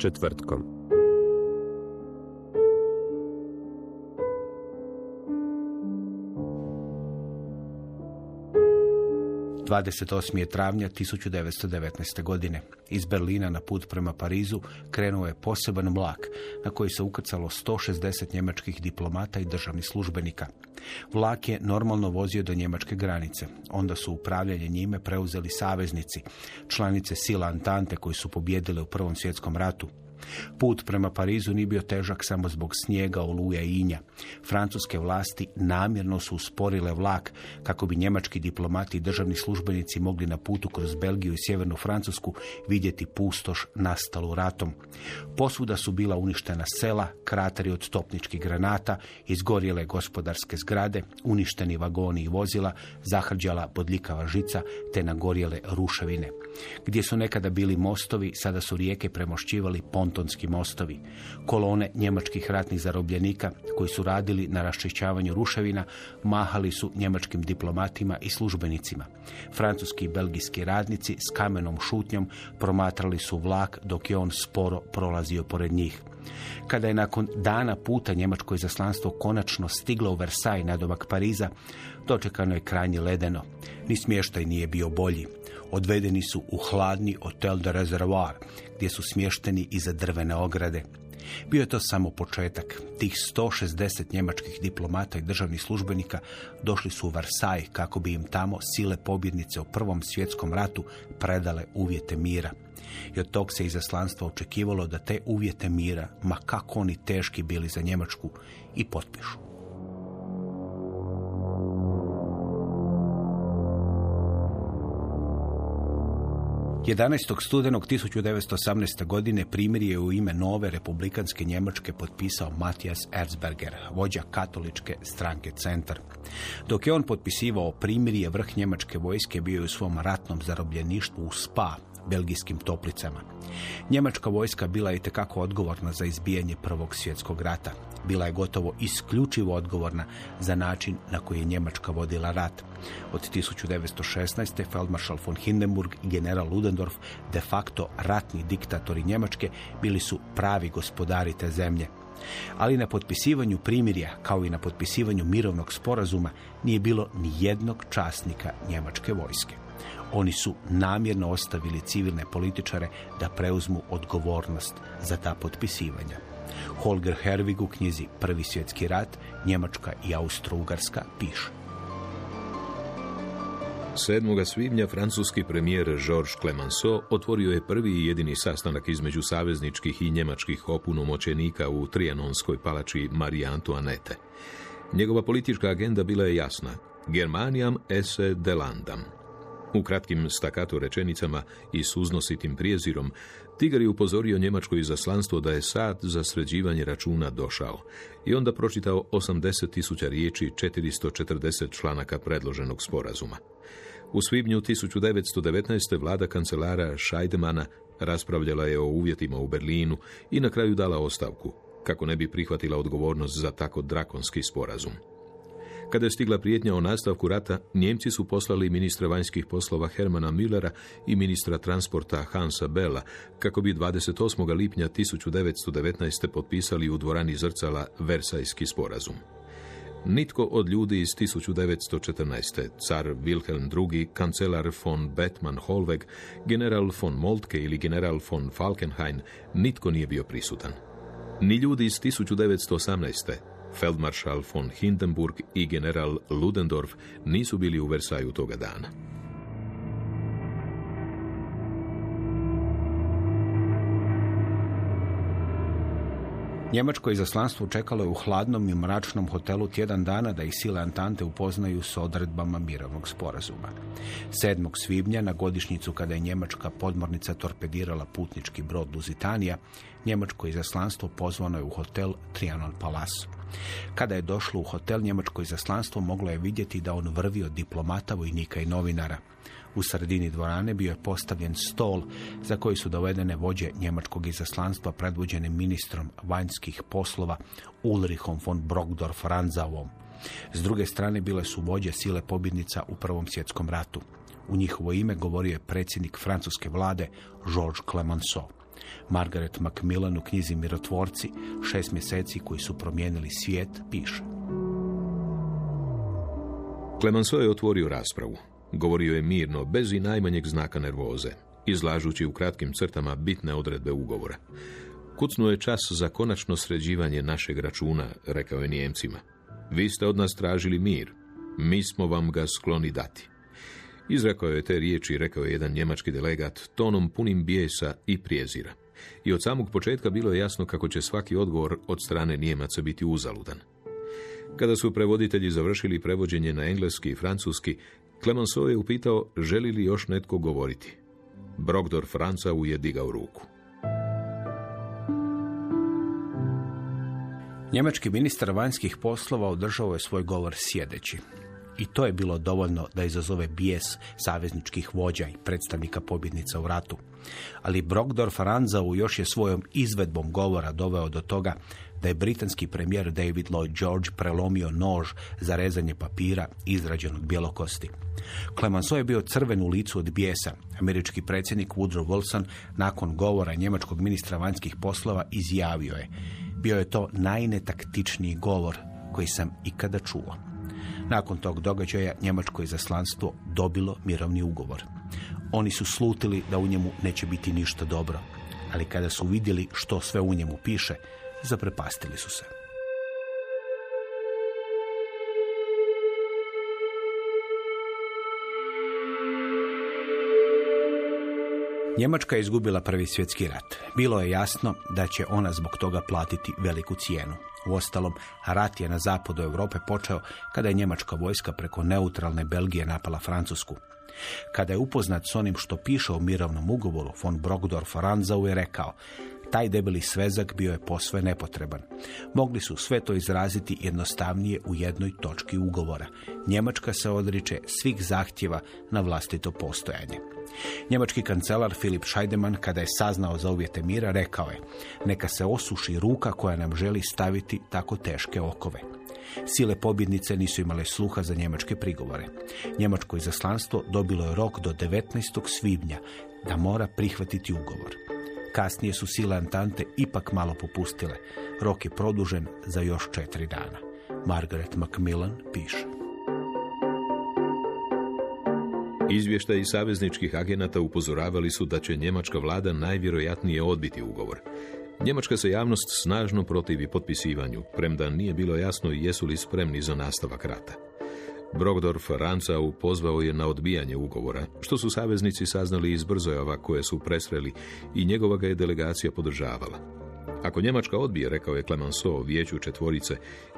Povijest četvrtkom. 28. je travnja 1919. godine. Iz Berlina na put prema Parizu krenuo je poseban vlak na koji se ukrcalo 160 njemačkih diplomata i državnih službenika. Vlak je normalno vozio do njemačke granice. Onda su upravljanje njime preuzeli saveznici, članice sila Antante koji su pobjedile u Prvom svjetskom ratu. Put prema Parizu nije bio težak samo zbog snijega, oluja i inja. Francuske vlasti namjerno su usporile vlak kako bi njemački diplomati i državni službenici mogli na putu kroz Belgiju i sjevernu Francusku vidjeti pustoš nastalu ratom. Posvuda su bila uništena sela, krateri od topničkih granata, izgorjele gospodarske zgrade, uništeni vagoni i vozila, zahrđala bodljikava žica te nagorjele ruševine. Gdje su nekada bili mostovi, sada su rijeke premošćivali pontonski mostovi. Kolone njemačkih ratnih zarobljenika koji su radili na raščišćavanju ruševina mahali su njemačkim diplomatima i službenicima. Francuski i belgijski radnici s kamenom šutnjom promatrali su vlak dok je on sporo prolazio pored njih. Kada je nakon dana puta njemačko izaslanstvo konačno stiglo u Versailles na domak Pariza, dočekano je krajnje ledeno. Ni smještaj nije bio bolji. Odvedeni su u hladni Hotel de Reservoir, gdje su smješteni iza drvene ograde. Bio je to samo početak. Tih 160 njemačkih diplomata i državnih službenika došli su u Versailles kako bi im tamo sile pobjednice u Prvom svjetskom ratu predale uvjete mira. I od tog se izaslanstva očekivalo da te uvjete mira, ma kako oni teški bili za Njemačku, i potpišu. 11. studenog 1918. godine primjer je u ime nove republikanske Njemačke potpisao Matijas Erzberger, vođa katoličke stranke Centar. Dok je on potpisivao primirje, vrh njemačke vojske bio u svom ratnom zarobljeništvu u Spa, belgijskim toplicama. Njemačka vojska bila je itekako odgovorna za izbijanje Prvog svjetskog rata. Bila je gotovo isključivo odgovorna za način na koji je Njemačka vodila rat. Od 1916. Feldmaršal von Hindenburg i general Ludendorff, de facto ratni diktatori Njemačke, bili su pravi gospodari te zemlje. Ali na potpisivanju primirja, kao i na potpisivanju mirovnog sporazuma, nije bilo ni jednog časnika njemačke vojske. Oni su namjerno ostavili civilne političare da preuzmu odgovornost za ta potpisivanja. Holger Herwig u knjizi Prvi svjetski rat, Njemačka i Austro-Ugarska piše. 7. svibnja francuski premijer Georges Clemenceau otvorio je prvi i jedini sastanak između savezničkih i njemačkih opunomoćenika u Trianonskoj palači Marie Antoinette. Njegova politička agenda bila je jasna. Germanijam esse de landam. U kratkim stakatu rečenicama i suznositim prijezirom, Tigar je upozorio njemačko izaslanstvo da je sad za sređivanje računa došao i onda pročitao 80 tisuća riječi i 440 članaka predloženog sporazuma. U svibnju 1919. vlada kancelara Scheidemana raspravljala je o uvjetima u Berlinu i na kraju dala ostavku, kako ne bi prihvatila odgovornost za tako drakonski sporazum. Kada je stigla prijetnja o nastavku rata, Njemci su poslali ministra vanjskih poslova Hermana Müllera i ministra transporta Hansa Bella, kako bi 28. lipnja 1919. potpisali u dvorani Zrcala Versajski sporazum. Nitko od ljudi iz 1914. car Wilhelm II, kancelar von Bettmann Holweg, general von Moltke ili general von Falkenhayn, nitko nije bio prisutan. Ni ljudi iz 1918. Feldmaršal von Hindenburg i general Ludendorff nisu bili u Versaju toga dana. Njemačko izaslanstvo čekalo je u hladnom i mračnom hotelu tjedan dana da ih sile Antante upoznaju s odredbama mirovnog sporazuma. 7. svibnja, na godišnjicu kada je njemačka podmornica torpedirala putnički brod Luzitanija, njemačko izaslanstvo pozvano je u hotel Trianon Palace. Kada je došlo u hotel, njemačko izaslanstvo moglo je vidjeti da on vrvi od diplomata, vojnika i novinara. U sredini dvorane bio je postavljen stol za koji su dovedene vođe njemačkog izaslanstva predvođene ministrom vanjskih poslova Ulrichom von Brockdorf Ranzauom. S druge strane bile su vođe sile pobjednica u Prvom svjetskom ratu. U njihovo ime govorio je predsjednik francuske vlade Georges Clemenceau. Margaret Macmillan u knjizi Mirotvorci, šest mjeseci koji su promijenili svijet, piše. Clemenceau je otvorio raspravu. Govorio je mirno, bez i najmanjeg znaka nervoze, izlažući u kratkim crtama bitne odredbe ugovora. Kucnuo je čas za konačno sređivanje našeg računa, rekao je Nijemcima. Vi ste od nas tražili mir, mi smo vam ga skloni dati. Izrekao je te riječi, rekao je jedan njemački delegat, tonom punim bijesa i prijezira. I od samog početka bilo je jasno kako će svaki odgovor od strane Nijemaca biti uzaludan. Kada su prevoditelji završili prevođenje na engleski i francuski, Clemenceau je upitao želi li još netko govoriti. Brogdor Franca je digao ruku. Njemački ministar vanjskih poslova održao je svoj govor sjedeći. I to je bilo dovoljno da izazove bijes savezničkih vođa i predstavnika pobjednica u ratu. Ali Brogdorf Ranzau još je svojom izvedbom govora doveo do toga da je britanski premijer David Lloyd George prelomio nož za rezanje papira izrađen od bjelokosti. Clemenceau je bio crven u licu od bijesa. Američki predsjednik Woodrow Wilson nakon govora njemačkog ministra vanjskih poslova izjavio je bio je to najnetaktičniji govor koji sam ikada čuo. Nakon tog događaja njemačko izaslanstvo dobilo mirovni ugovor. Oni su slutili da u njemu neće biti ništa dobro, ali kada su vidjeli što sve u njemu piše, zaprepastili su se. Njemačka je izgubila prvi svjetski rat. Bilo je jasno da će ona zbog toga platiti veliku cijenu. Uostalom, rat je na zapadu Europe počeo kada je njemačka vojska preko neutralne Belgije napala Francusku. Kada je upoznat s onim što piše o mirovnom ugovoru, von Brockdorf Ranzau je rekao taj debeli svezak bio je posve nepotreban. Mogli su sve to izraziti jednostavnije u jednoj točki ugovora. Njemačka se odriče svih zahtjeva na vlastito postojanje. Njemački kancelar Filip Scheidemann, kada je saznao za uvjete mira, rekao je neka se osuši ruka koja nam želi staviti tako teške okove. Sile pobjednice nisu imale sluha za njemačke prigovore. Njemačko izaslanstvo dobilo je rok do 19. svibnja da mora prihvatiti ugovor. Kasnije su sile Antante ipak malo popustile. Rok je produžen za još četiri dana. Margaret Macmillan piše. Izvještaji savezničkih agenata upozoravali su da će njemačka vlada najvjerojatnije odbiti ugovor. Njemačka se javnost snažno protivi potpisivanju, premda nije bilo jasno jesu li spremni za nastavak rata. Brogdorf Rancau pozvao je na odbijanje ugovora, što su saveznici saznali iz brzojava koje su presreli i njegova ga je delegacija podržavala. Ako Njemačka odbije, rekao je Clemenceau vijeću četvorice,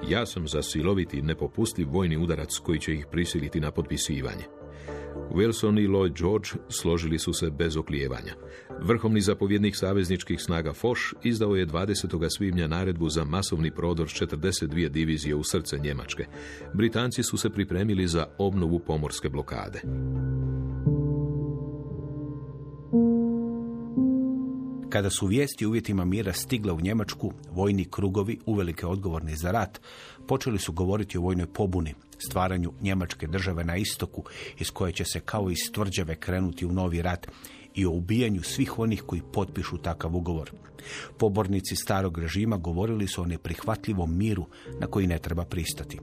ja sam za siloviti nepopustiv vojni udarac koji će ih prisiliti na potpisivanje. Wilson i Lloyd George složili su se bez oklijevanja. Vrhovni zapovjednik savezničkih snaga Foch izdao je 20. svibnja naredbu za masovni prodor s 42 divizije u srce Njemačke. Britanci su se pripremili za obnovu pomorske blokade. Kada su vijesti uvjetima mira stigle u Njemačku, vojni krugovi, uvelike odgovorni za rat, počeli su govoriti o vojnoj pobuni, stvaranju Njemačke države na istoku, iz koje će se kao iz tvrđave krenuti u novi rat i o ubijanju svih onih koji potpišu takav ugovor. Pobornici starog režima govorili su o neprihvatljivom miru na koji ne treba pristati.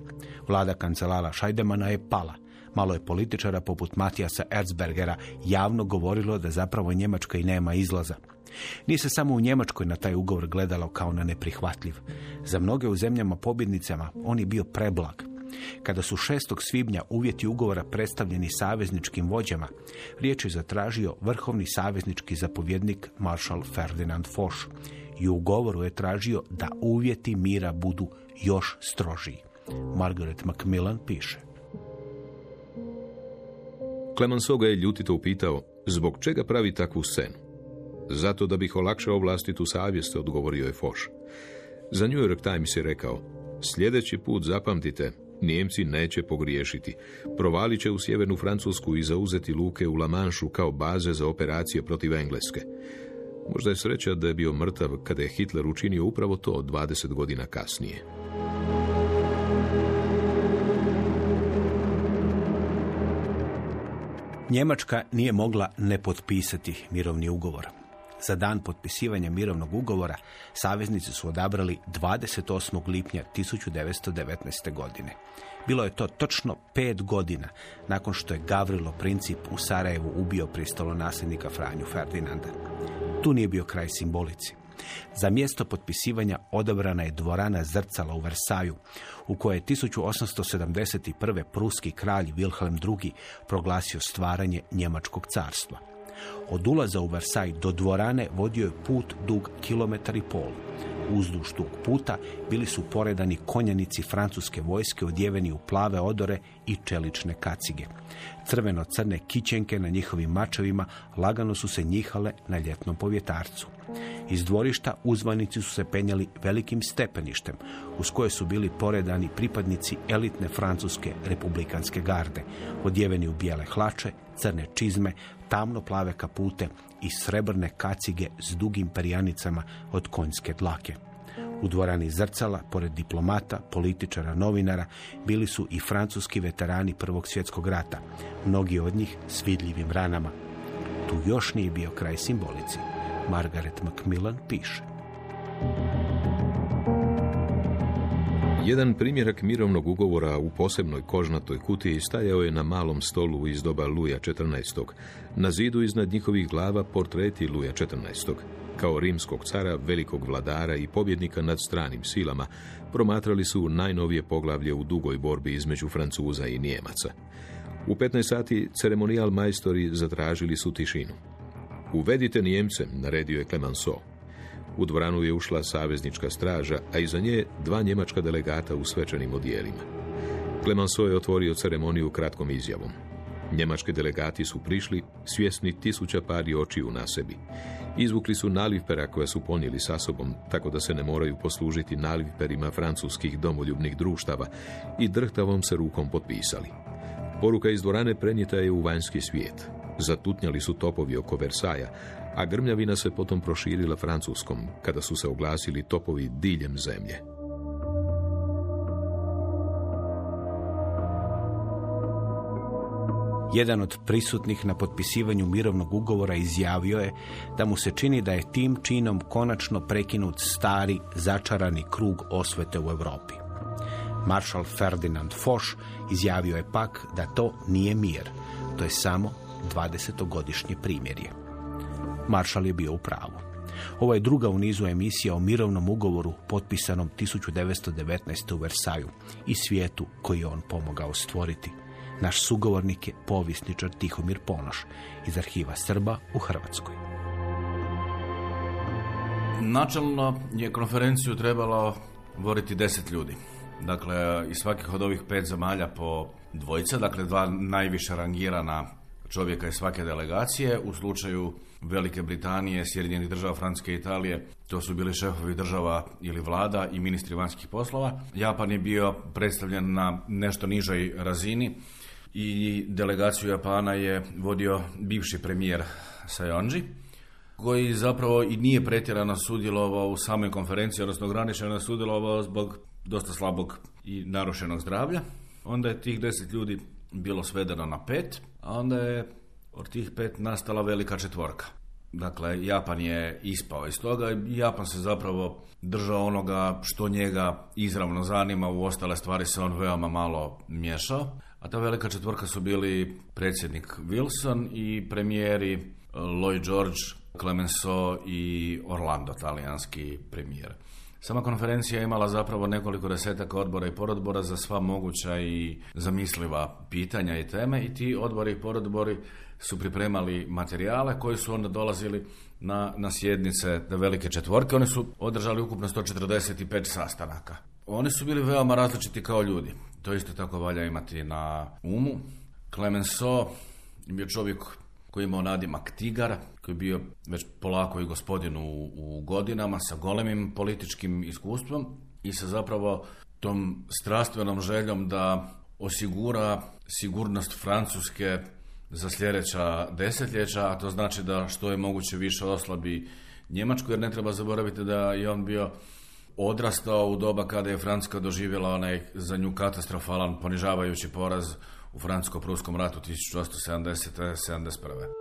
Vlada kancelara Šajdemana je pala. Malo je političara poput Matijasa Erzbergera javno govorilo da zapravo Njemačka i nema izlaza. Nije se samo u Njemačkoj na taj ugovor gledalo kao na neprihvatljiv. Za mnoge u zemljama pobjednicama on je bio preblag. Kada su 6. svibnja uvjeti ugovora predstavljeni savezničkim vođama, riječ je zatražio vrhovni saveznički zapovjednik maršal Ferdinand Foch i u ugovoru je tražio da uvjeti mira budu još strožiji. Margaret Macmillan piše. Clemenceau ga je ljutito upitao zbog čega pravi takvu scenu. Zato da bih olakšao vlastitu savjest, odgovorio je Foch. Za New York Times je rekao, sljedeći put zapamtite, Nijemci neće pogriješiti. Provalit će u sjevernu Francusku i zauzeti luke u Lamanšu kao baze za operacije protiv Engleske. Možda je sreća da je bio mrtav kada je Hitler učinio upravo to 20 godina kasnije. Njemačka nije mogla ne potpisati mirovni ugovor. Za dan potpisivanja mirovnog ugovora saveznici su odabrali 28. lipnja 1919. godine. Bilo je to točno pet godina nakon što je Gavrilo Princip u Sarajevu ubio nasljednika Franju Ferdinanda. Tu nije bio kraj simbolici. Za mjesto potpisivanja odabrana je dvorana Zrcala u Versaju, u kojoj je 1871. pruski kralj Wilhelm II. proglasio stvaranje Njemačkog carstva. Od ulaza u Versaj do dvorane vodio je put dug kilometar i pol. Uzduž tog puta bili su poredani konjanici francuske vojske odjeveni u plave odore i čelične kacige. Crveno-crne kićenke na njihovim mačevima lagano su se njihale na ljetnom povjetarcu. Iz dvorišta uzvanici su se penjali velikim stepeništem, uz koje su bili poredani pripadnici elitne francuske republikanske garde, odjeveni u bijele hlače, crne čizme, tamno plave kapute i srebrne kacige s dugim perjanicama od konjske dlake. U dvorani Zrcala, pored diplomata, političara, novinara, bili su i francuski veterani Prvog svjetskog rata, mnogi od njih s vidljivim ranama. Tu još nije bio kraj simbolici. Margaret Macmillan piše. Jedan primjerak mirovnog ugovora u posebnoj kožnatoj kutiji stajao je na malom stolu iz doba Luja XIV. Na zidu iznad njihovih glava portreti Luja XIV. Kao rimskog cara, velikog vladara i pobjednika nad stranim silama, promatrali su najnovije poglavlje u dugoj borbi između Francuza i Nijemaca. U 15 sati ceremonijal majstori zatražili su tišinu. Uvedite Nijemce, naredio je Clemenceau. U dvoranu je ušla saveznička straža, a iza nje dva njemačka delegata u svečanim odijelima. Clemenceau je otvorio ceremoniju kratkom izjavom. Njemački delegati su prišli, svjesni tisuća pari očiju na sebi. Izvukli su nalivpera koja su ponijeli sa sobom, tako da se ne moraju poslužiti nalivperima francuskih domoljubnih društava i drhtavom se rukom potpisali. Poruka iz dvorane prenijeta je u vanjski svijet. Zatutnjali su topovi oko Versaja, a grmljavina se potom proširila francuskom, kada su se oglasili topovi diljem zemlje. Jedan od prisutnih na potpisivanju mirovnog ugovora izjavio je da mu se čini da je tim činom konačno prekinut stari, začarani krug osvete u Europi. Maršal Ferdinand Foch izjavio je pak da to nije mir, to je samo 20-godišnje primjerje. Maršal je bio u pravu. Ovo je druga u nizu emisija o mirovnom ugovoru potpisanom 1919. u Versaju i svijetu koji je on pomogao stvoriti. Naš sugovornik je povisničar Tihomir Ponoš iz arhiva Srba u Hrvatskoj. Načalno je konferenciju trebalo voditi deset ljudi. Dakle, iz svakih od ovih pet zemalja po dvojica, dakle dva najviše rangirana čovjeka iz svake delegacije. U slučaju Velike Britanije, Sjedinjenih država, Francuske i Italije, to su bili šefovi država ili vlada i ministri vanjskih poslova. Japan je bio predstavljen na nešto nižoj razini i delegaciju Japana je vodio bivši premijer Sayonji koji zapravo i nije pretjerano sudjelovao u samoj konferenciji, odnosno ograničeno sudjelovao zbog dosta slabog i narušenog zdravlja. Onda je tih deset ljudi bilo svedeno na pet, a onda je od tih pet nastala velika četvorka. Dakle, Japan je ispao iz toga i Japan se zapravo držao onoga što njega izravno zanima, u ostale stvari se on veoma malo miješao. a ta velika četvorka su bili predsjednik Wilson i premijeri Lloyd George, Clemenceau i Orlando, talijanski premijer. Sama konferencija je imala zapravo nekoliko desetaka odbora i porodbora za sva moguća i zamisliva pitanja i teme i ti odbori i porodbori su pripremali materijale koji su onda dolazili na, na sjednice velike četvorke. Oni su održali ukupno 145 sastanaka. Oni su bili veoma različiti kao ljudi. To isto tako valja imati na umu. Clemenceau je bio čovjek koji je imao nadimak Tigar, koji je bio već polako i gospodin u, u godinama sa golemim političkim iskustvom i sa zapravo tom strastvenom željom da osigura sigurnost Francuske za sljedeća desetljeća, a to znači da što je moguće više oslabi Njemačku, jer ne treba zaboraviti da je on bio odrastao u doba kada je Francuska doživjela onaj za nju katastrofalan ponižavajući poraz u Francusko-Pruskom ratu 1870-71.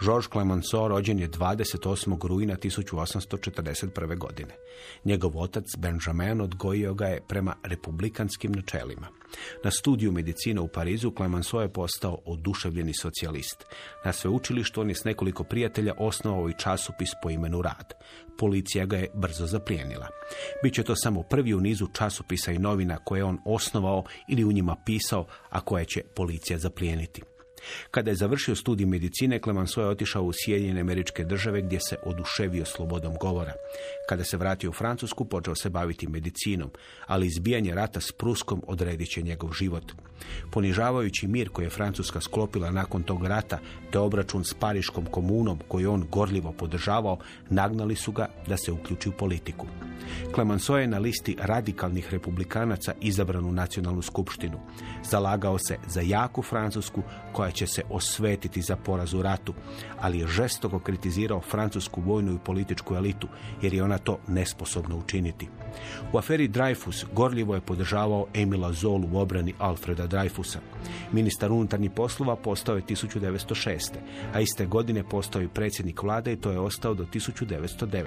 Georges Clemenceau rođen je 28. rujna 1841. godine. Njegov otac Benjamin odgojio ga je prema republikanskim načelima. Na studiju medicine u Parizu Clemenceau je postao oduševljeni socijalist. Na sveučilištu on je s nekoliko prijatelja osnovao i časopis po imenu Rad. Policija ga je brzo zaplijenila. Biće to samo prvi u nizu časopisa i novina koje je on osnovao ili u njima pisao, a koje će policija zaplijeniti. Kada je završio studij medicine, Clemenceau je otišao u Sjedinjene američke države gdje se oduševio slobodom govora. Kada se vratio u Francusku, počeo se baviti medicinom, ali izbijanje rata s Pruskom odredit će njegov život. Ponižavajući mir koji je Francuska sklopila nakon tog rata, te obračun s Pariškom komunom koju on gorljivo podržavao, nagnali su ga da se uključi u politiku. Clemenceau je na listi radikalnih republikanaca izabran u nacionalnu skupštinu. Zalagao se za jaku Francusku koja će se osvetiti za poraz u ratu, ali je žestoko kritizirao francusku vojnu i političku elitu, jer je ona to nesposobna učiniti. U aferi Dreyfus gorljivo je podržavao Emila Zolu u obrani Alfreda Dreyfusa. Ministar unutarnjih poslova postao je 1906. a iste godine postao i predsjednik vlade i to je ostao do 1909.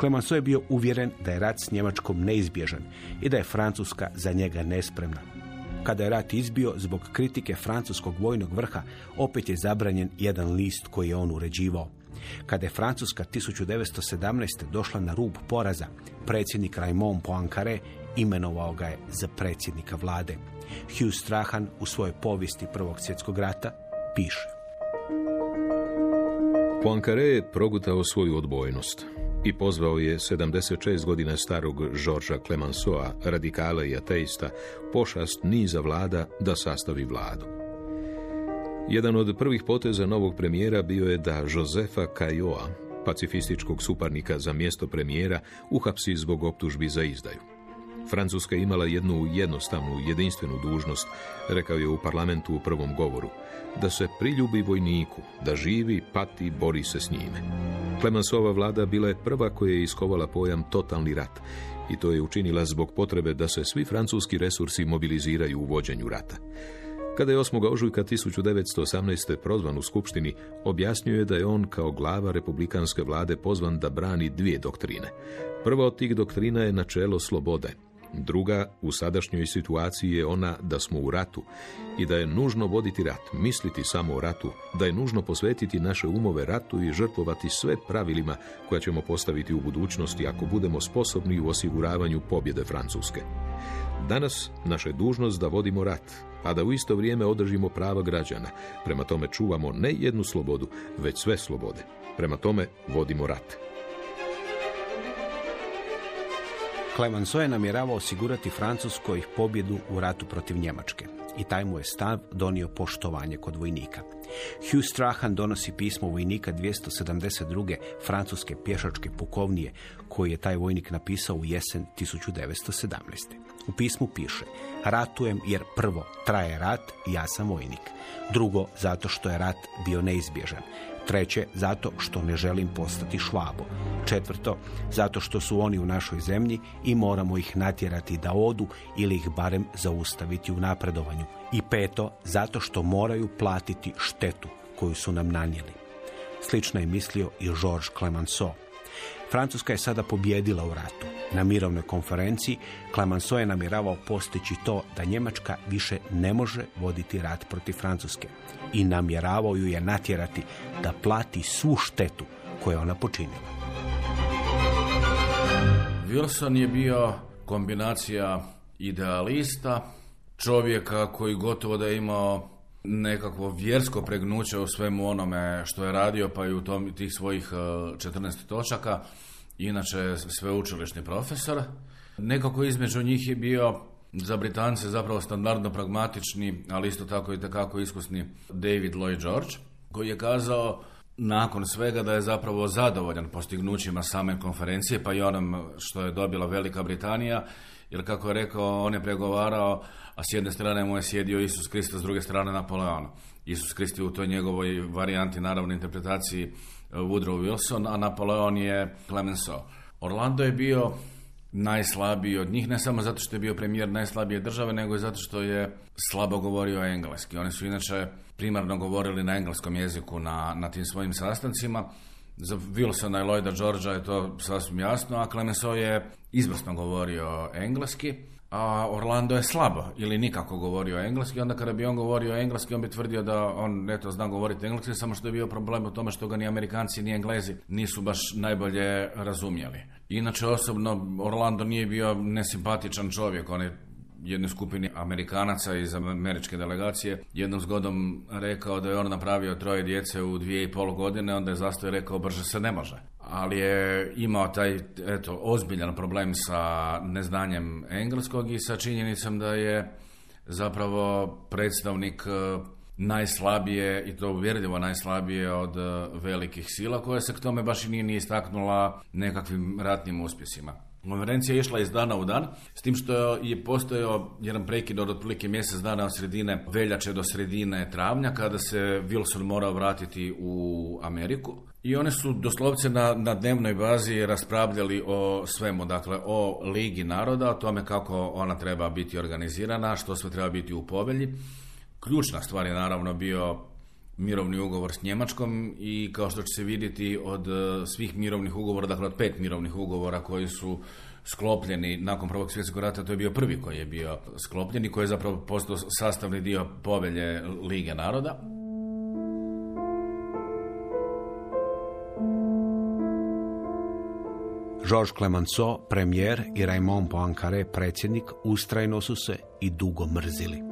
Clemenceau je bio uvjeren da je rat s Njemačkom neizbježan i da je Francuska za njega nespremna. Kada je rat izbio zbog kritike francuskog vojnog vrha, opet je zabranjen jedan list koji je on uređivao. Kada je Francuska 1917. došla na rub poraza, predsjednik Raymond Poincaré imenovao ga je za predsjednika vlade. Hugh Strahan u svojoj povijesti Prvog svjetskog rata piše. Poincaré je progutao svoju odbojnost i pozvao je 76 godina starog Žorža Clemenceau, radikala i ateista, pošast niza vlada da sastavi vladu. Jedan od prvih poteza novog premijera bio je da Josefa Cajoa, pacifističkog suparnika za mjesto premijera, uhapsi zbog optužbi za izdaju. Francuska imala jednu jednostavnu, jedinstvenu dužnost, rekao je u parlamentu u prvom govoru, da se priljubi vojniku, da živi, pati, bori se s njime. Clemenceova vlada bila je prva koja je iskovala pojam totalni rat i to je učinila zbog potrebe da se svi francuski resursi mobiliziraju u vođenju rata. Kada je 8. ožujka 1918. prozvan u Skupštini, objasnio je da je on kao glava republikanske vlade pozvan da brani dvije doktrine. Prva od tih doktrina je načelo slobode, Druga, u sadašnjoj situaciji je ona da smo u ratu i da je nužno voditi rat, misliti samo o ratu, da je nužno posvetiti naše umove ratu i žrtvovati sve pravilima koja ćemo postaviti u budućnosti ako budemo sposobni u osiguravanju pobjede Francuske. Danas naša je dužnost da vodimo rat, a da u isto vrijeme održimo prava građana. Prema tome čuvamo ne jednu slobodu, već sve slobode. Prema tome vodimo rat. Clemenceau je namjeravao osigurati Francuskoj pobjedu u ratu protiv Njemačke i taj mu je stav donio poštovanje kod vojnika. Hugh Strahan donosi pismo vojnika 272. francuske pješačke pukovnije koji je taj vojnik napisao u jesen 1917. U pismu piše Ratujem jer prvo traje rat i ja sam vojnik. Drugo, zato što je rat bio neizbježan. Treće, zato što ne želim postati švabo. Četvrto, zato što su oni u našoj zemlji i moramo ih natjerati da odu ili ih barem zaustaviti u napredovanju. I peto, zato što moraju platiti štetu koju su nam nanijeli. Slično je mislio i Georges Clemenceau. Francuska je sada pobjedila u ratu. Na mirovnoj konferenciji Clemenceau je namjeravao postići to da Njemačka više ne može voditi rat protiv Francuske i namjeravao ju je natjerati da plati svu štetu koju je ona počinila. Wilson je bio kombinacija idealista, čovjeka koji gotovo da je imao nekakvo vjersko pregnuće u svemu onome što je radio, pa i u tom, tih svojih e, 14 točaka. Inače, sveučilišni profesor. Nekako između njih je bio za Britance zapravo standardno pragmatični, ali isto tako i takako iskusni David Lloyd George, koji je kazao nakon svega da je zapravo zadovoljan postignućima same konferencije, pa i onom što je dobila Velika Britanija, jer kako je rekao, on je pregovarao, a s jedne strane mu je sjedio Isus Krist, a s druge strane Napoleon. Isus Krist je u toj njegovoj varijanti, naravno, interpretaciji eh, Woodrow Wilson, a Napoleon je Clemenceau. Orlando je bio najslabiji od njih, ne samo zato što je bio premijer najslabije države, nego i zato što je slabo govorio engleski. Oni su inače primarno govorili na engleskom jeziku na, na tim svojim sastancima. Za Wilsona i Lloyda Georgea je to sasvim jasno, a Clemenceau je izvrsno govorio engleski, a Orlando je slabo ili nikako govorio engleski. Onda kada bi on govorio engleski, on bi tvrdio da on eto zna govoriti engleski, samo što je bio problem u tome što ga ni Amerikanci ni Englezi nisu baš najbolje razumjeli. Inače, osobno, Orlando nije bio nesimpatičan čovjek, on je jednoj skupini Amerikanaca iz američke delegacije jednom zgodom rekao da je on napravio troje djece u dvije i pol godine, onda je zastoj rekao brže se ne može. Ali je imao taj eto, ozbiljan problem sa neznanjem engleskog i sa činjenicom da je zapravo predstavnik eh, najslabije i to uvjerljivo najslabije od eh, velikih sila koja se k tome baš i nije ni istaknula nekakvim ratnim uspjesima. Konferencija je išla iz dana u dan, s tim što je postojao jedan prekid od otprilike mjesec dana od sredine veljače do sredine travnja, kada se Wilson morao vratiti u Ameriku. I one su doslovce na, na dnevnoj bazi raspravljali o svemu, dakle o Ligi naroda, o tome kako ona treba biti organizirana, što sve treba biti u povelji. Ključna stvar je naravno bio mirovni ugovor s Njemačkom i kao što će se vidjeti od e, svih mirovnih ugovora, dakle od pet mirovnih ugovora koji su sklopljeni nakon Prvog svjetskog rata, to je bio prvi koji je bio sklopljen i koji je zapravo postao sastavni dio povelje Lige naroda. Georges Clemenceau, premijer i Raymond Poincaré, predsjednik, ustrajno su se i dugo mrzili.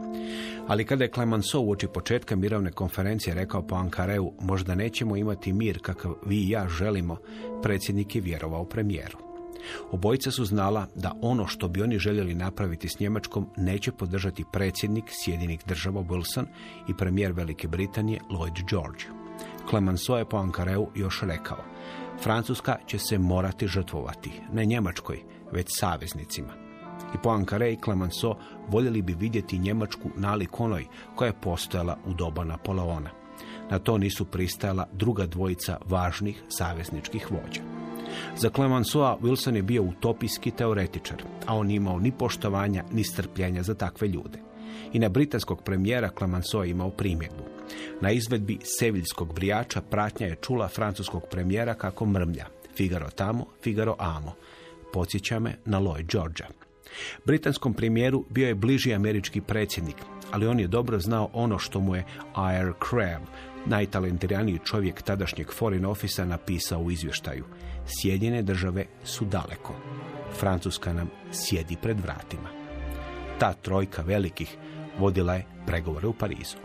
Ali kada je Clemenceau uoči početka mirovne konferencije rekao Poincareu možda nećemo imati mir kakav vi i ja želimo, predsjednik je vjerovao premijeru. Obojica su znala da ono što bi oni željeli napraviti s Njemačkom neće podržati predsjednik Sjedinih država Wilson i premijer Velike Britanije Lloyd George. Clemenceau je Poincareu još rekao Francuska će se morati žrtvovati, ne Njemačkoj, već saveznicima. I Poincaré i Clemenceau voljeli bi vidjeti Njemačku nalik onoj koja je postojala u doba Napoleona. Na to nisu pristajala druga dvojica važnih savezničkih vođa. Za Clemenceau Wilson je bio utopijski teoretičar, a on imao ni poštovanja ni strpljenja za takve ljude. I na britanskog premijera Clemenceau imao primjedbu. Na izvedbi seviljskog brijača pratnja je čula francuskog premijera kako mrmlja. Figaro tamo, Figaro amo. Podsjeća me na Lloyd Georgia. Britanskom premijeru bio je bliži američki predsjednik, ali on je dobro znao ono što mu je I.R. Crab, najtalentiraniji čovjek tadašnjeg foreign office napisao u izvještaju. Sjedinjene države su daleko. Francuska nam sjedi pred vratima. Ta trojka velikih vodila je pregovore u Parizu.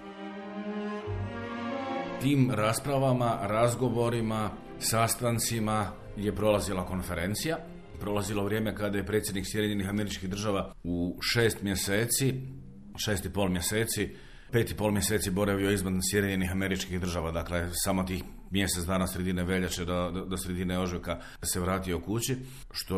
Tim raspravama, razgovorima, sastancima je prolazila konferencija. Prolazilo vrijeme kada je predsjednik Sjedinjenih američkih država u šest mjeseci, šest i pol mjeseci, pet i pol mjeseci boravio izvan Sjedinjenih američkih država, dakle samo tih mjesec dana sredine veljače do, do, sredine ožujka se vratio kući, što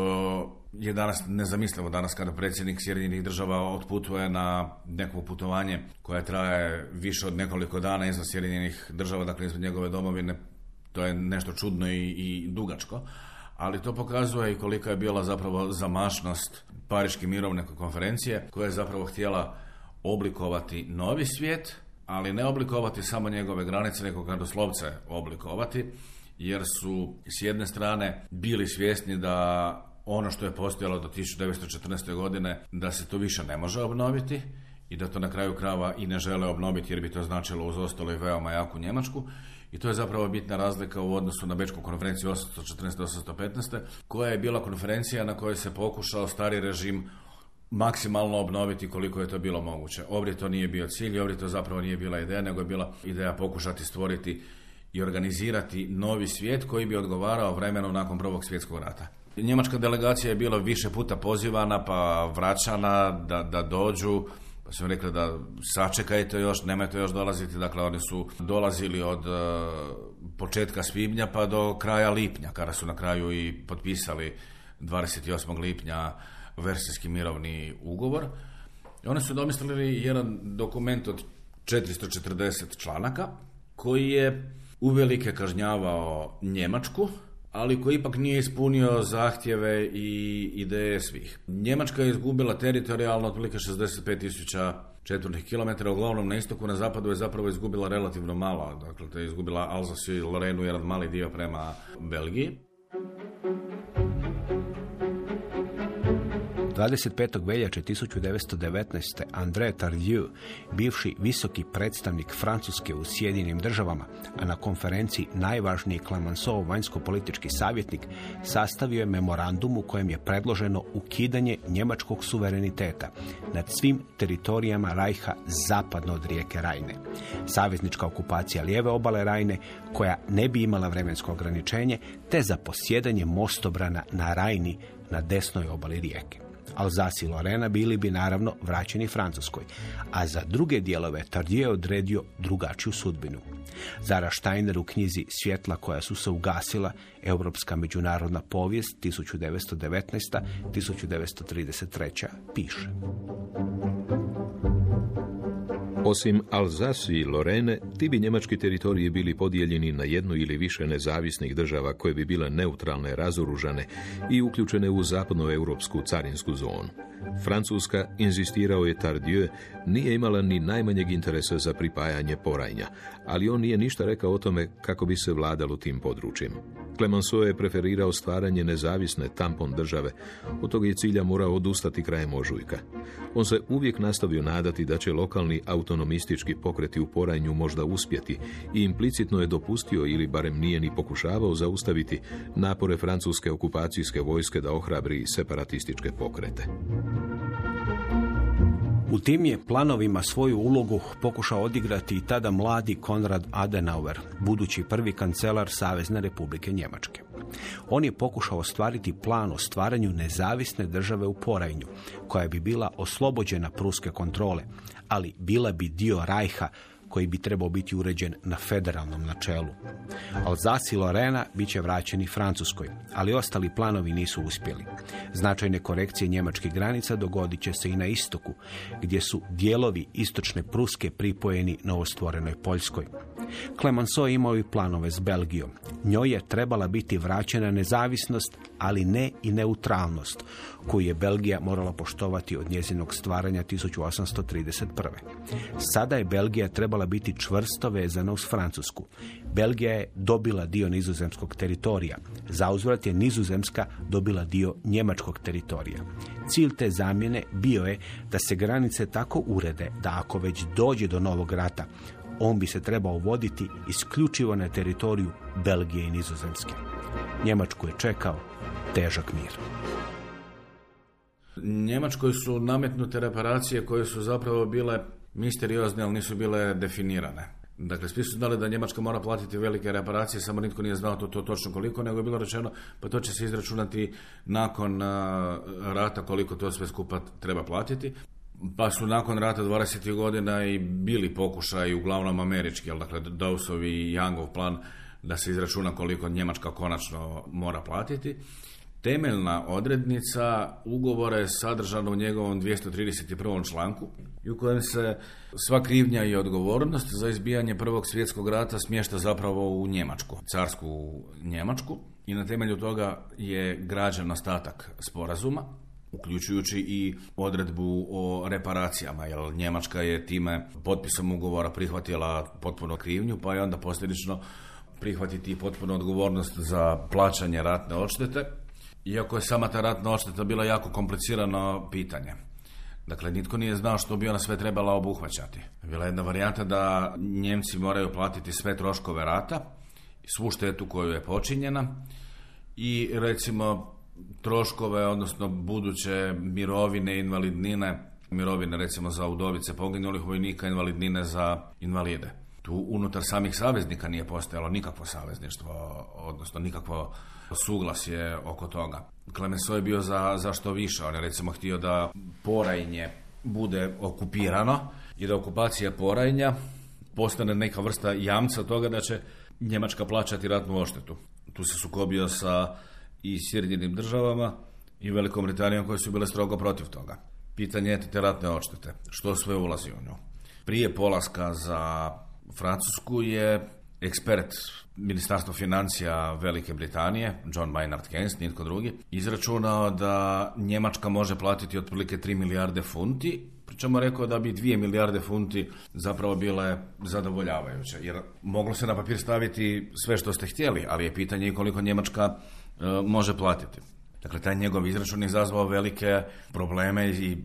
je danas nezamislivo. Danas kada predsjednik Sjedinjenih država otputuje na neko putovanje koje traje više od nekoliko dana izvan Sjedinjenih država, dakle izvan njegove domovine, to je nešto čudno i, i dugačko, ali to pokazuje i kolika je bila zapravo zamašnost Pariške mirovne konferencije koja je zapravo htjela oblikovati novi svijet ali ne oblikovati samo njegove granice, nego ga doslovce oblikovati, jer su s jedne strane bili svjesni da ono što je postojalo do 1914. godine, da se to više ne može obnoviti i da to na kraju krava i ne žele obnoviti jer bi to značilo uz ostalo i veoma jaku Njemačku. I to je zapravo bitna razlika u odnosu na Bečku konferenciju 814-815, koja je bila konferencija na kojoj se pokušao stari režim maksimalno obnoviti koliko je to bilo moguće. Ovdje to nije bio cilj, ovdje to zapravo nije bila ideja, nego je bila ideja pokušati stvoriti i organizirati novi svijet koji bi odgovarao vremenu nakon Prvog svjetskog rata. Njemačka delegacija je bila više puta pozivana pa vraćana da, da dođu, pa su im rekli da sačekajte još, nemojte još dolaziti. Dakle, oni su dolazili od e, početka svibnja pa do kraja lipnja, kada su na kraju i potpisali 28. lipnja versijski mirovni ugovor. I oni su domislili jedan dokument od 440 članaka koji je uvelike kažnjavao Njemačku, ali koji ipak nije ispunio zahtjeve i ideje svih. Njemačka je izgubila teritorijalno otprilike 65 tisuća četvrnih kilometara, uglavnom na istoku, na zapadu je zapravo izgubila relativno malo, dakle to je izgubila Alsace i Lorenu, jedan mali dio prema Belgiji. 25. veljače 1919. André Tardieu, bivši visoki predstavnik Francuske u Sjedinim državama, a na konferenciji najvažniji Clemenceau vanjsko-politički savjetnik, sastavio je memorandum u kojem je predloženo ukidanje njemačkog suvereniteta nad svim teritorijama Rajha zapadno od rijeke Rajne. Saveznička okupacija lijeve obale Rajne, koja ne bi imala vremensko ograničenje, te za posjedanje mostobrana na Rajni na desnoj obali rijeke. Alsace i Lorena bili bi naravno vraćeni Francuskoj, a za druge dijelove Tardieu je odredio drugačiju sudbinu. Zara Steiner u knjizi Svjetla koja su se ugasila, Europska međunarodna povijest 1919-1933 piše. Osim Alzasi i Lorene, ti bi njemački teritoriji bili podijeljeni na jednu ili više nezavisnih država koje bi bile neutralne, razoružane i uključene u zapadnoeuropsku carinsku zonu. Francuska, inzistirao je Tardieu, nije imala ni najmanjeg interesa za pripajanje porajnja, ali on nije ništa rekao o tome kako bi se vladalo tim područjem. Clemenceau je preferirao stvaranje nezavisne tampon države, od tog je cilja morao odustati krajem ožujka. On se uvijek nastavio nadati da će lokalni autonomistički pokreti u porajnju možda uspjeti i implicitno je dopustio ili barem nije ni pokušavao zaustaviti napore francuske okupacijske vojske da ohrabri separatističke pokrete. U tim je planovima svoju ulogu pokušao odigrati i tada mladi Konrad Adenauer, budući prvi kancelar Savezne republike Njemačke. On je pokušao ostvariti plan o stvaranju nezavisne države u Porajnju, koja bi bila oslobođena pruske kontrole, ali bila bi dio Rajha koji bi trebao biti uređen na federalnom načelu. Alsace i Lorena bit će vraćeni Francuskoj, ali ostali planovi nisu uspjeli. Značajne korekcije njemačkih granica dogodit će se i na istoku, gdje su dijelovi istočne Pruske pripojeni novostvorenoj Poljskoj. Clemenceau imao i planove s Belgijom. Njoj je trebala biti vraćena nezavisnost, ali ne i neutralnost, koju je Belgija morala poštovati od njezinog stvaranja 1831. Sada je Belgija trebala biti čvrsto vezana uz Francusku. Belgija je dobila dio nizozemskog teritorija. Zauzvrat je nizozemska dobila dio njemačkog teritorija. Cilj te zamjene bio je da se granice tako urede da ako već dođe do novog rata, on bi se trebao voditi isključivo na teritoriju Belgije i Nizozemske. Njemačku je čekao težak mir. Njemačkoj su nametnute reparacije koje su zapravo bile misteriozne, ali nisu bile definirane. Dakle, svi su znali da Njemačka mora platiti velike reparacije, samo nitko nije znao to, to točno koliko, nego je bilo rečeno pa to će se izračunati nakon rata koliko to sve skupa treba platiti. Pa su nakon rata 20. godina i bili pokušaj, uglavnom američki, ali dakle Dawsov i Youngov plan da se izračuna koliko Njemačka konačno mora platiti. Temeljna odrednica ugovora je sadržana u njegovom 231. članku u kojem se sva krivnja i odgovornost za izbijanje Prvog svjetskog rata smješta zapravo u Njemačku, carsku Njemačku i na temelju toga je građan ostatak sporazuma uključujući i odredbu o reparacijama, jer Njemačka je time potpisom ugovora prihvatila potpuno krivnju, pa je onda posljedično prihvatiti potpuno odgovornost za plaćanje ratne odštete, iako je sama ta ratna odšteta bila jako komplicirano pitanje. Dakle, nitko nije znao što bi ona sve trebala obuhvaćati. Bila je jedna varijanta da Njemci moraju platiti sve troškove rata, svu štetu koju je počinjena i recimo troškove, odnosno buduće mirovine, invalidnine, mirovine recimo za udovice poginulih vojnika, invalidnine za invalide. Tu unutar samih saveznika nije postojalo nikakvo savezništvo, odnosno nikakvo suglasje oko toga. Clemenceau je bio za, za što više, on je recimo htio da Porajnje bude okupirano i da okupacija Porajnja postane neka vrsta jamca toga da će Njemačka plaćati ratnu odštetu. Tu se sukobio sa i Sjedinjenim državama i Velikom Britanijom koje su bile strogo protiv toga. Pitanje je te ratne odštete. Što sve ulazi u nju? Prije polaska za Francusku je ekspert Ministarstva financija Velike Britanije, John Maynard Keynes, nitko drugi, izračunao da Njemačka može platiti otprilike 3 milijarde funti, pričemu rekao da bi 2 milijarde funti zapravo bile zadovoljavajuće, jer moglo se na papir staviti sve što ste htjeli, ali je pitanje i koliko Njemačka e, može platiti. Dakle, taj njegov izračun je izazvao velike probleme i e,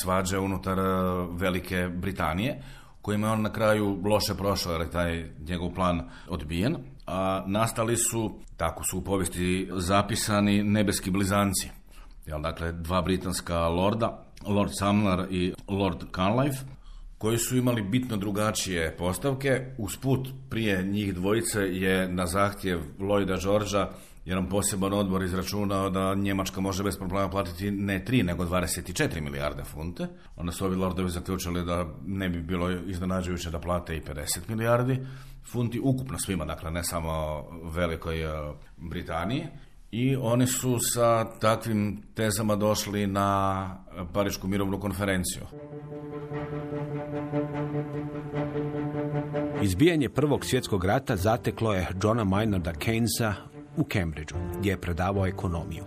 svađe unutar e, Velike Britanije, kojima je on na kraju loše prošao, jer je taj njegov plan odbijen. A nastali su, tako su u povijesti zapisani, nebeski blizanci. Jel, dakle, dva britanska lorda, Lord Sumner i Lord Carlife, koji su imali bitno drugačije postavke. Usput prije njih dvojice je na zahtjev Lloyda Georgea jedan poseban odbor izračunao da Njemačka može bez problema platiti ne 3, nego 24 milijarde funte. Onda su ovi lordovi zaključili da ne bi bilo iznenađujuće da plate i 50 milijardi funti ukupno svima, dakle ne samo Velikoj eh, Britaniji. I oni su sa takvim tezama došli na Parišku mirovnu konferenciju. Izbijanje Prvog svjetskog rata zateklo je Johna Maynarda Keynesa u Cambridgeu, gdje je predavao ekonomiju.